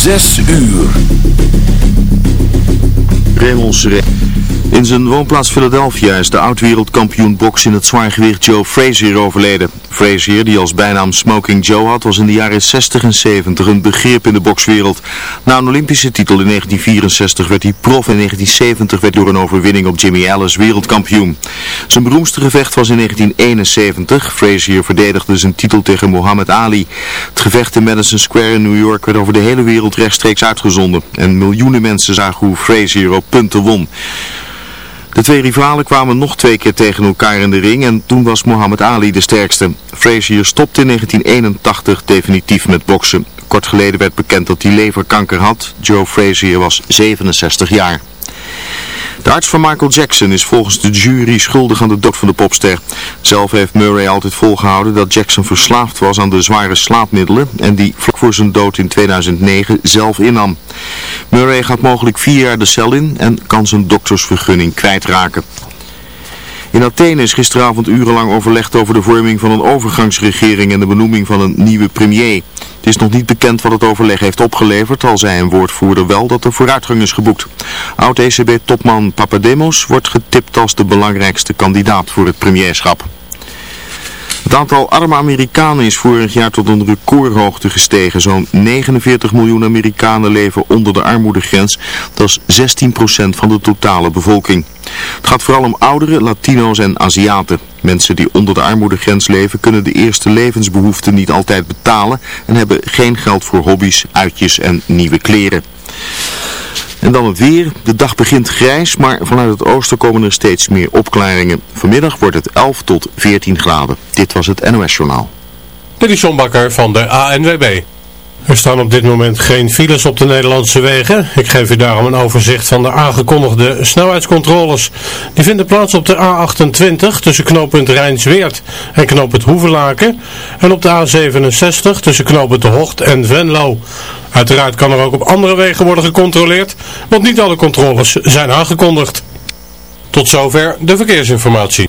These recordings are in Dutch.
Zes uur. Raymond Seré. In zijn woonplaats Philadelphia is de oud-wereldkampioen boks in het zwaargewicht Joe Frazier overleden. Frazier, die als bijnaam Smoking Joe had, was in de jaren 60 en 70 een begrip in de bokswereld. Na een Olympische titel in 1964 werd hij prof en in 1970 werd door een overwinning op Jimmy Ellis wereldkampioen. Zijn beroemdste gevecht was in 1971. Frazier verdedigde zijn titel tegen Muhammad Ali. Het gevecht in Madison Square in New York werd over de hele wereld rechtstreeks uitgezonden. En miljoenen mensen zagen hoe Frazier op punten won. De twee rivalen kwamen nog twee keer tegen elkaar in de ring en toen was Muhammad Ali de sterkste. Frazier stopte in 1981 definitief met boksen. Kort geleden werd bekend dat hij leverkanker had. Joe Frazier was 67 jaar. De arts van Michael Jackson is volgens de jury schuldig aan de dood van de popster. Zelf heeft Murray altijd volgehouden dat Jackson verslaafd was aan de zware slaapmiddelen en die vlak voor zijn dood in 2009 zelf innam. Murray gaat mogelijk vier jaar de cel in en kan zijn doktersvergunning kwijtraken. In Athene is gisteravond urenlang overlegd over de vorming van een overgangsregering en de benoeming van een nieuwe premier. Het is nog niet bekend wat het overleg heeft opgeleverd, al zei een woordvoerder wel dat er vooruitgang is geboekt. Oud-ECB-topman Papademos wordt getipt als de belangrijkste kandidaat voor het premierschap. Het aantal arme Amerikanen is vorig jaar tot een recordhoogte gestegen. Zo'n 49 miljoen Amerikanen leven onder de armoedegrens. Dat is 16% van de totale bevolking. Het gaat vooral om ouderen, Latino's en Aziaten. Mensen die onder de armoedegrens leven kunnen de eerste levensbehoeften niet altijd betalen en hebben geen geld voor hobby's, uitjes en nieuwe kleren. En dan het weer. De dag begint grijs, maar vanuit het oosten komen er steeds meer opklaringen. Vanmiddag wordt het 11 tot 14 graden. Dit was het NOS Journaal. Dit is John Bakker van de ANWB. Er staan op dit moment geen files op de Nederlandse wegen. Ik geef u daarom een overzicht van de aangekondigde snelheidscontroles. Die vinden plaats op de A28 tussen knooppunt Rijnsweert en knooppunt Hoevelaken. En op de A67 tussen knooppunt De Hocht en Venlo. Uiteraard kan er ook op andere wegen worden gecontroleerd, want niet alle controles zijn aangekondigd. Tot zover de verkeersinformatie.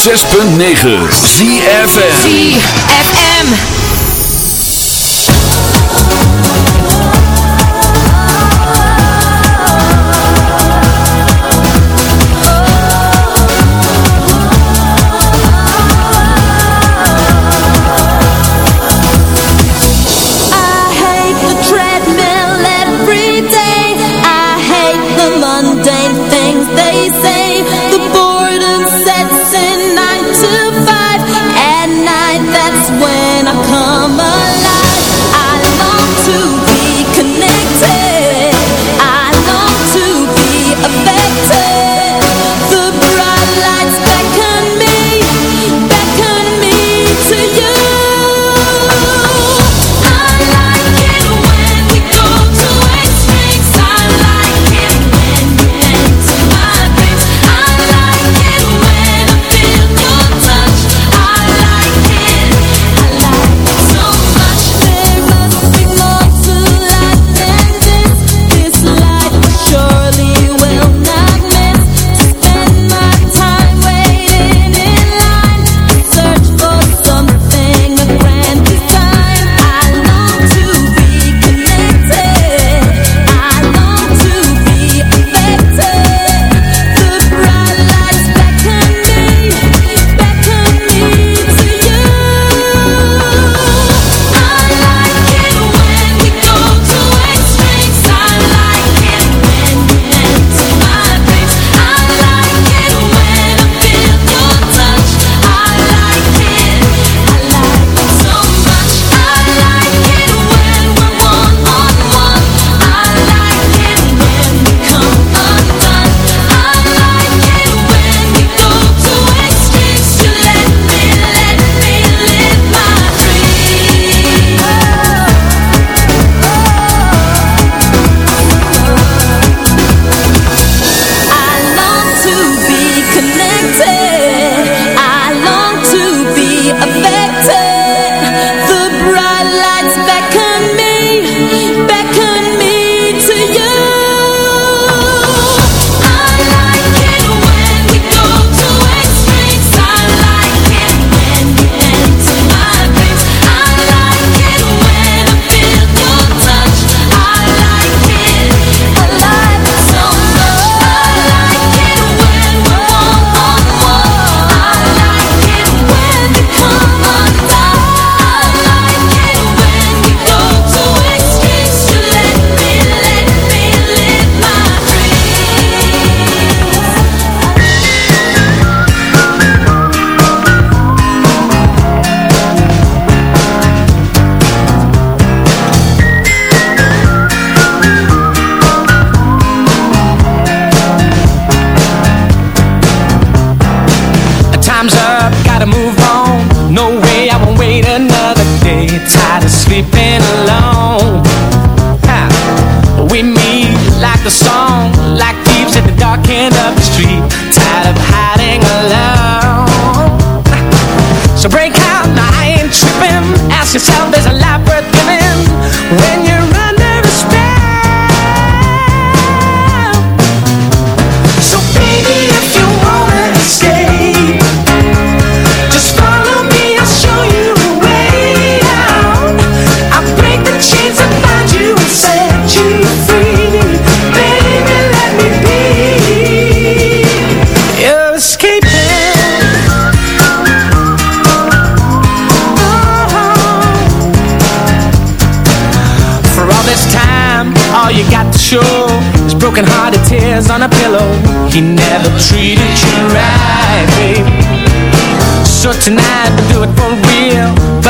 106.9 ZFM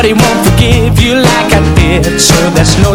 but he won't forgive you like I did. So there's no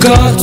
God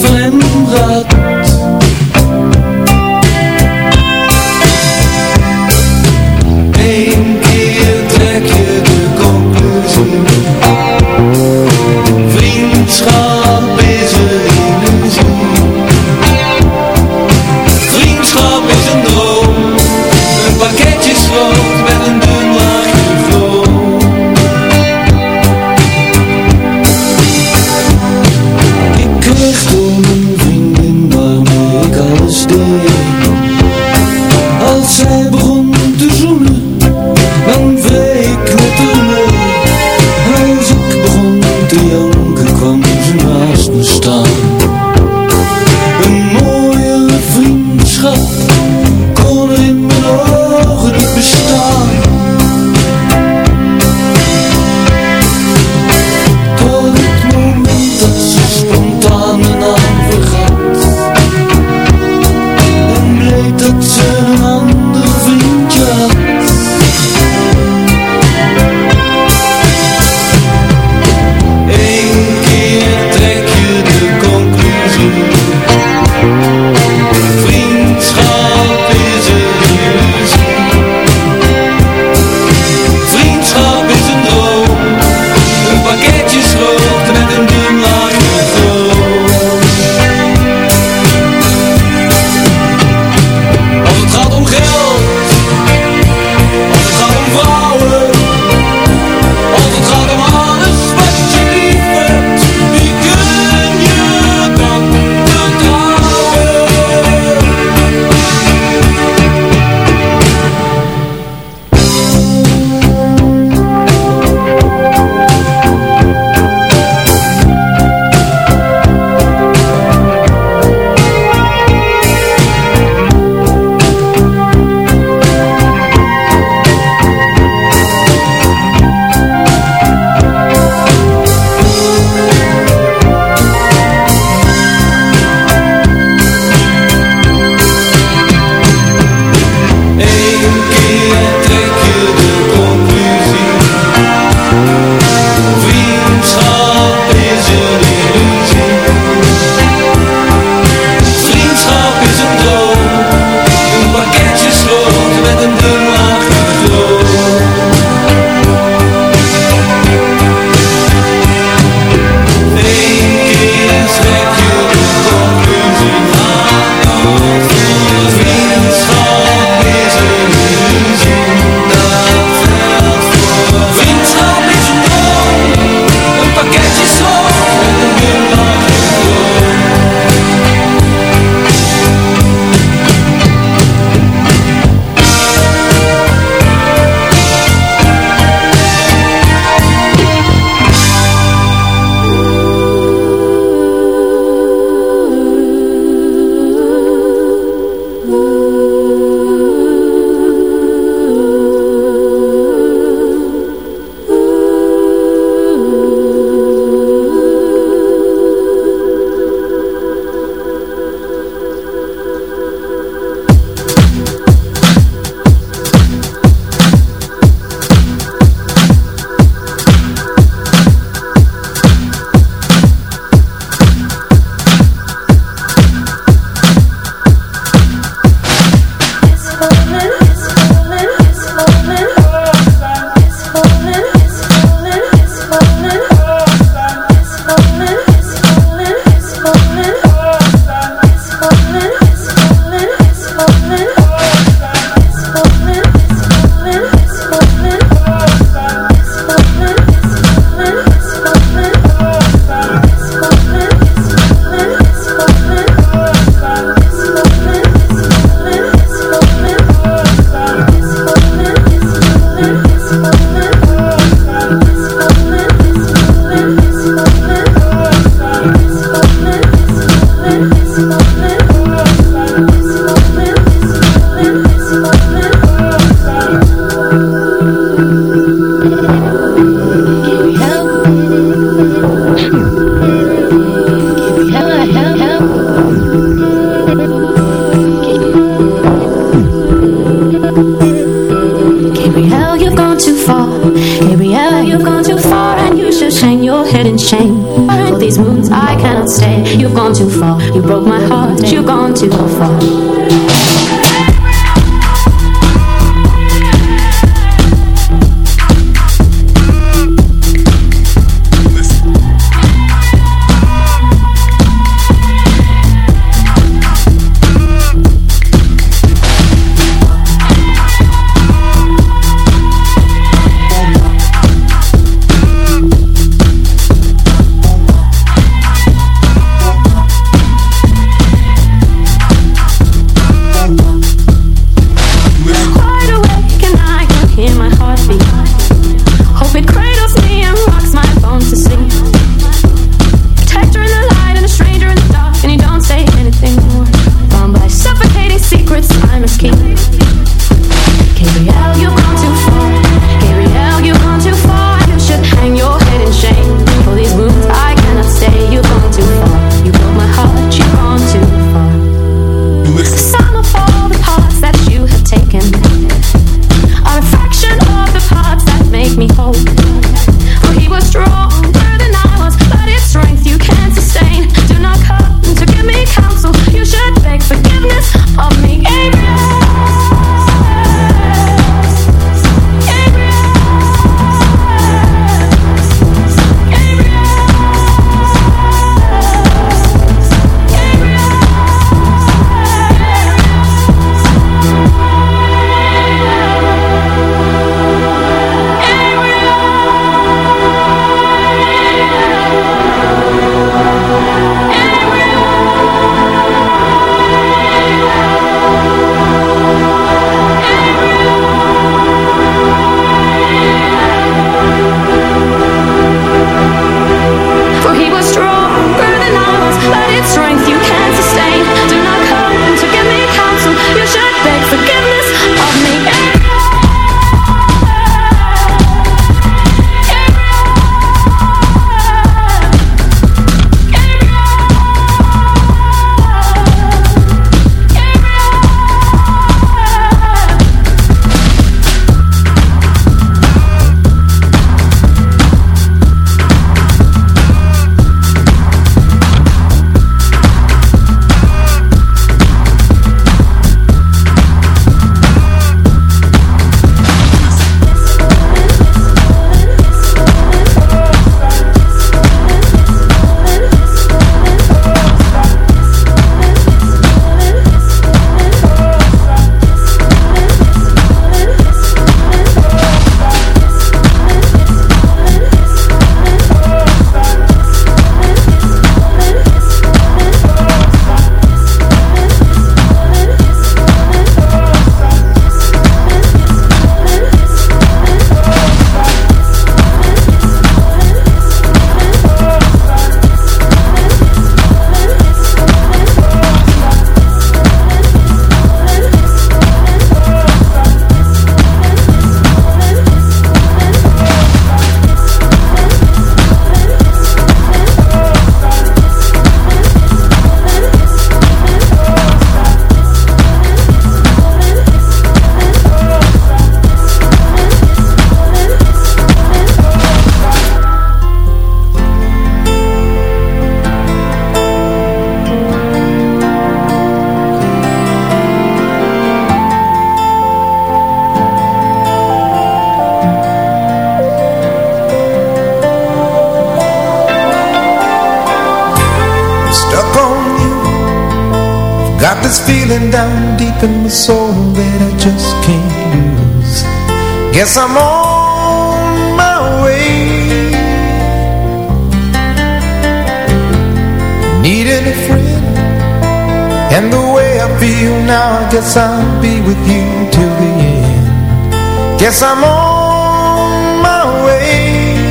Guess I'm on my way.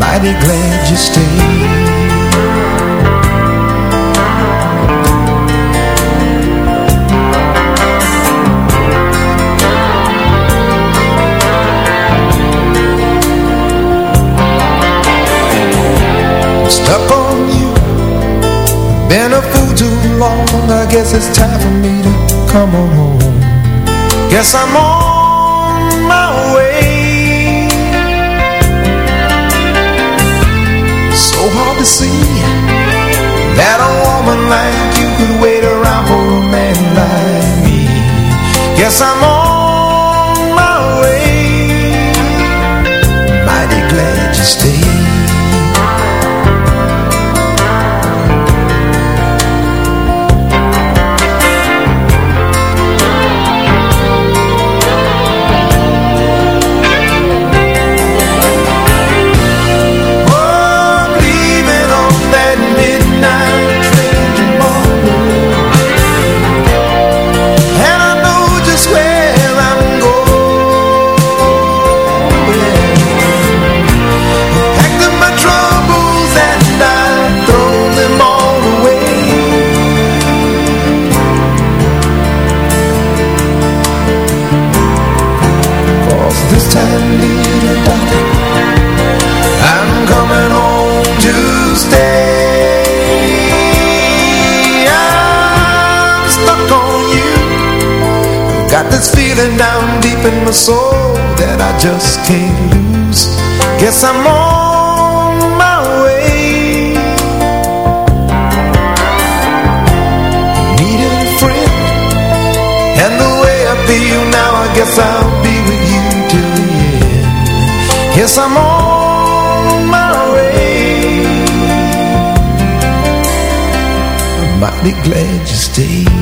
Mighty glad you stayed. Stuck on you. Been a fool too long. I guess it's time for me to come on home. Guess I'm on man like me. Yes, I'm on my way. Mighty glad you stayed feeling down deep in my soul that I just can't lose. Guess I'm on my way. Needed a friend. And the way I feel now I guess I'll be with you till the end. Yes, I'm on my way. I might be glad you stayed.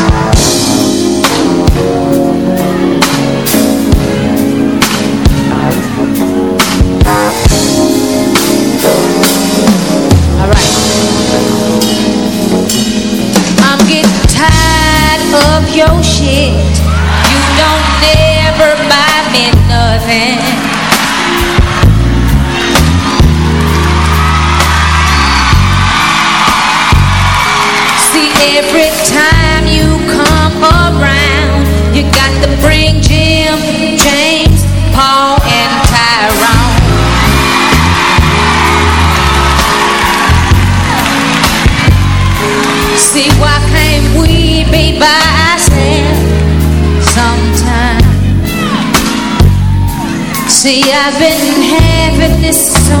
your shit. You don't never buy me nothing. See, every time you come around, you got to bring. See, I've been having this song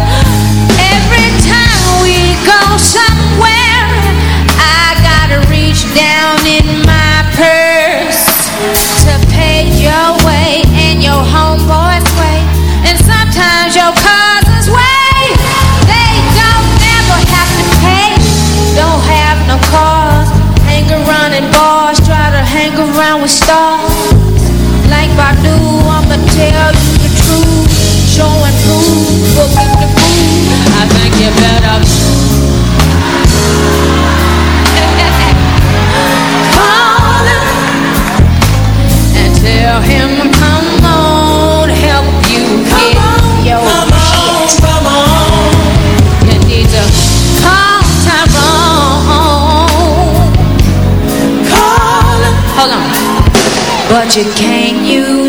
you, can you?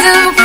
do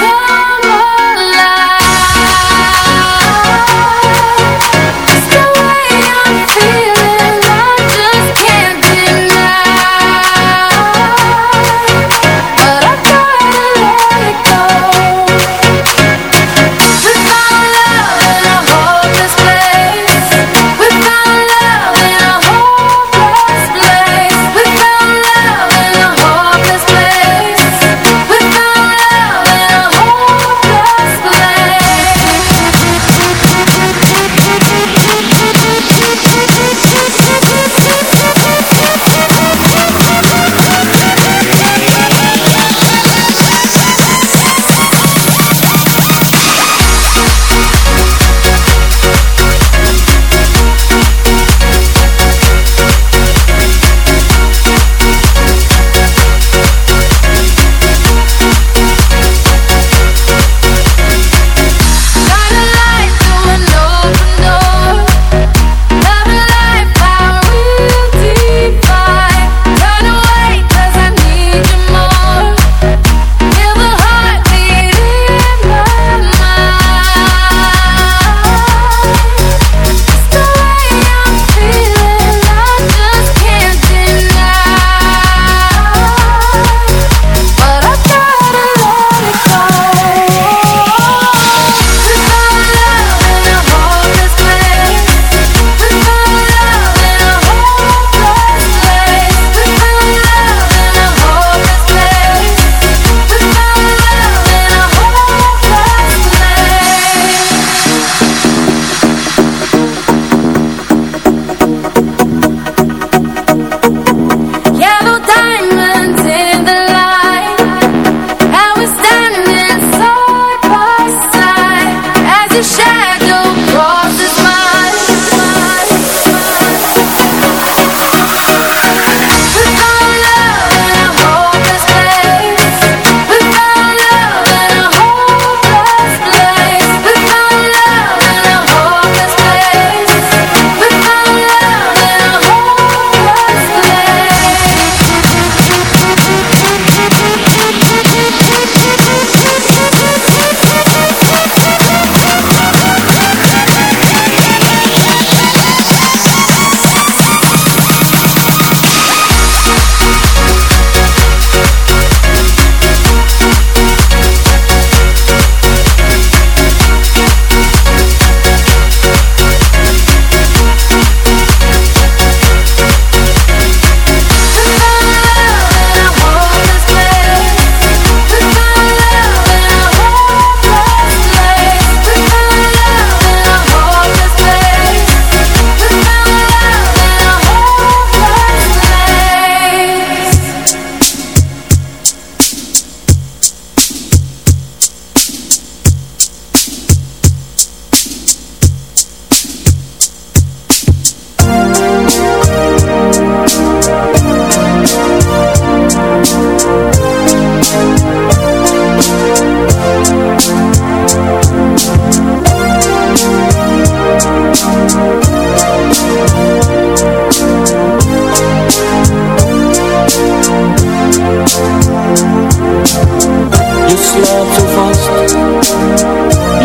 slaapt zo vast,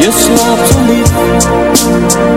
je slaapt zo lief.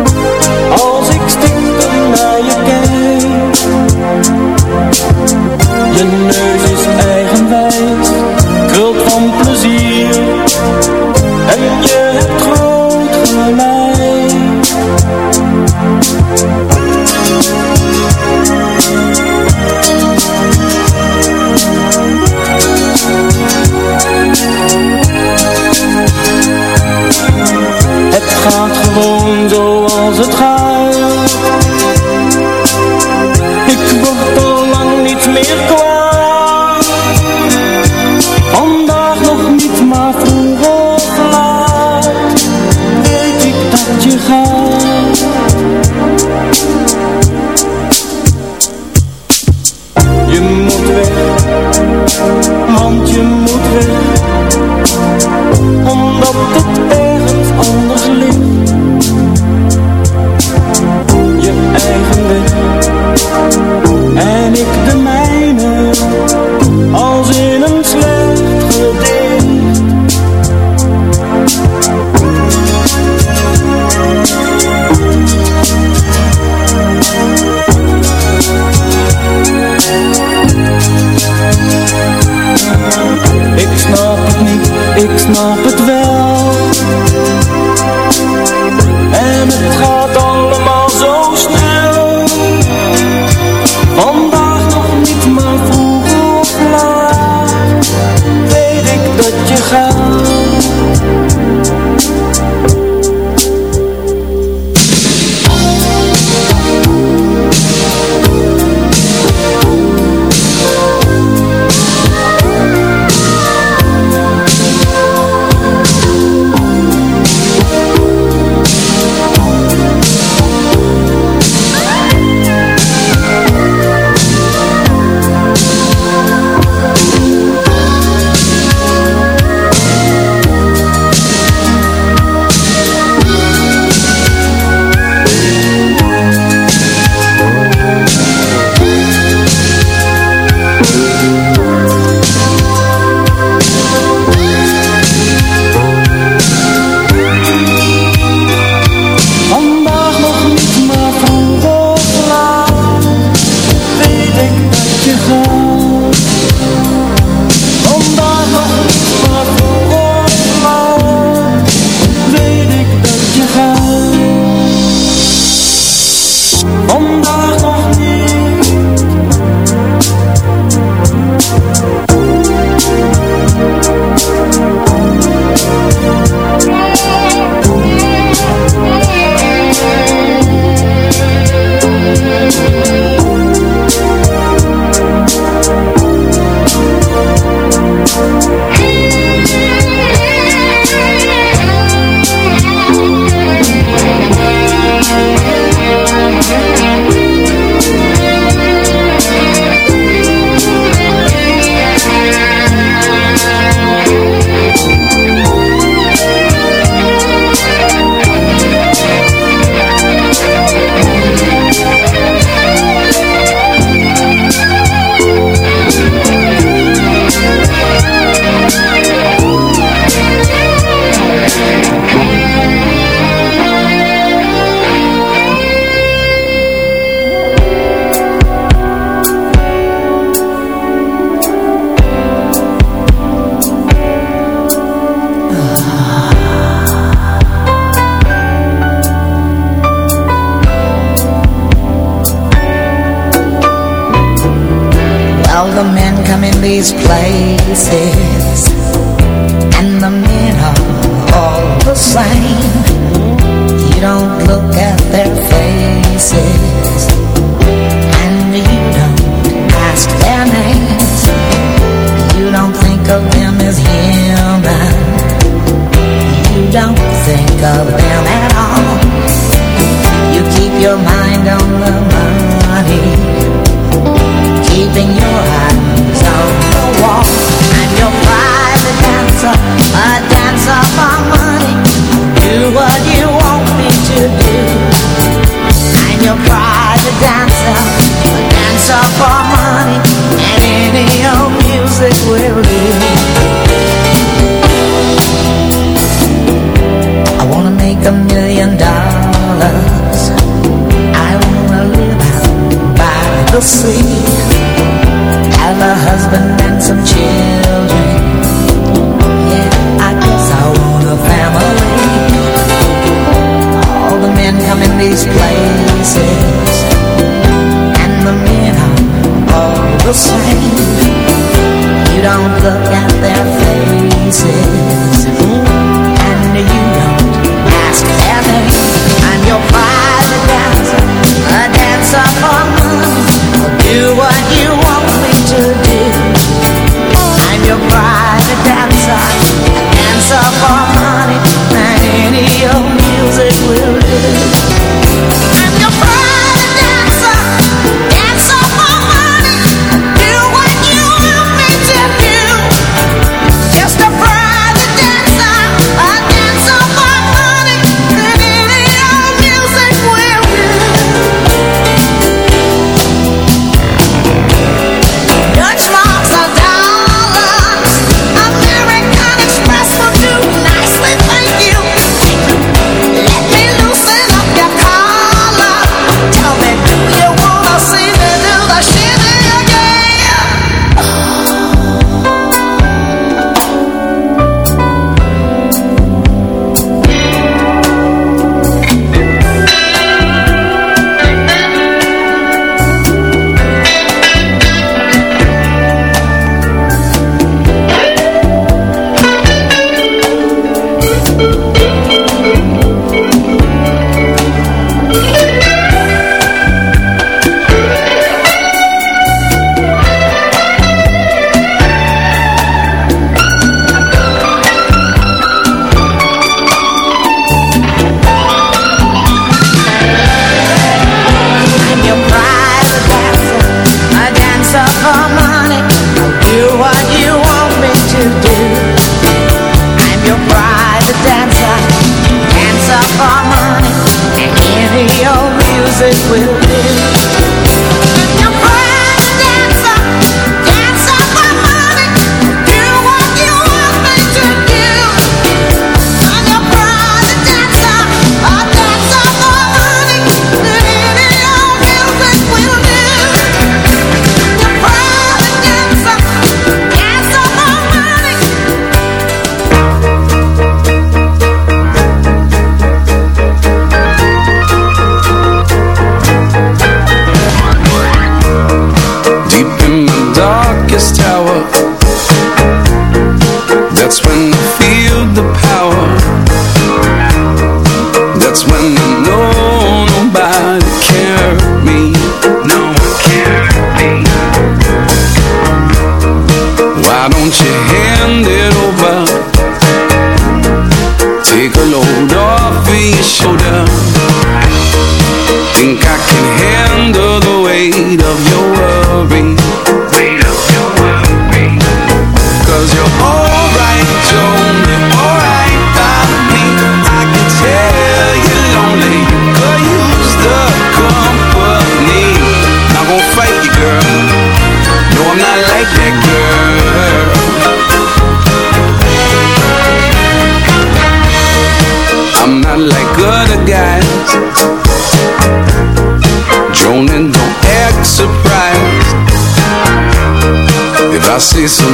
say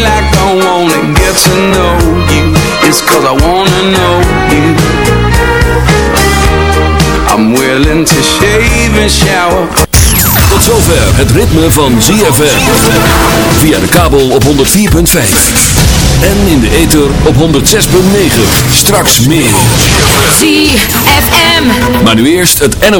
like I get to know you I know you I'm willing to shave and shower Tot zover het ritme van ZFM Via de kabel op 104.5 en in de ether op 106.9. Straks meer. ZFM. Maar nu eerst het NOS.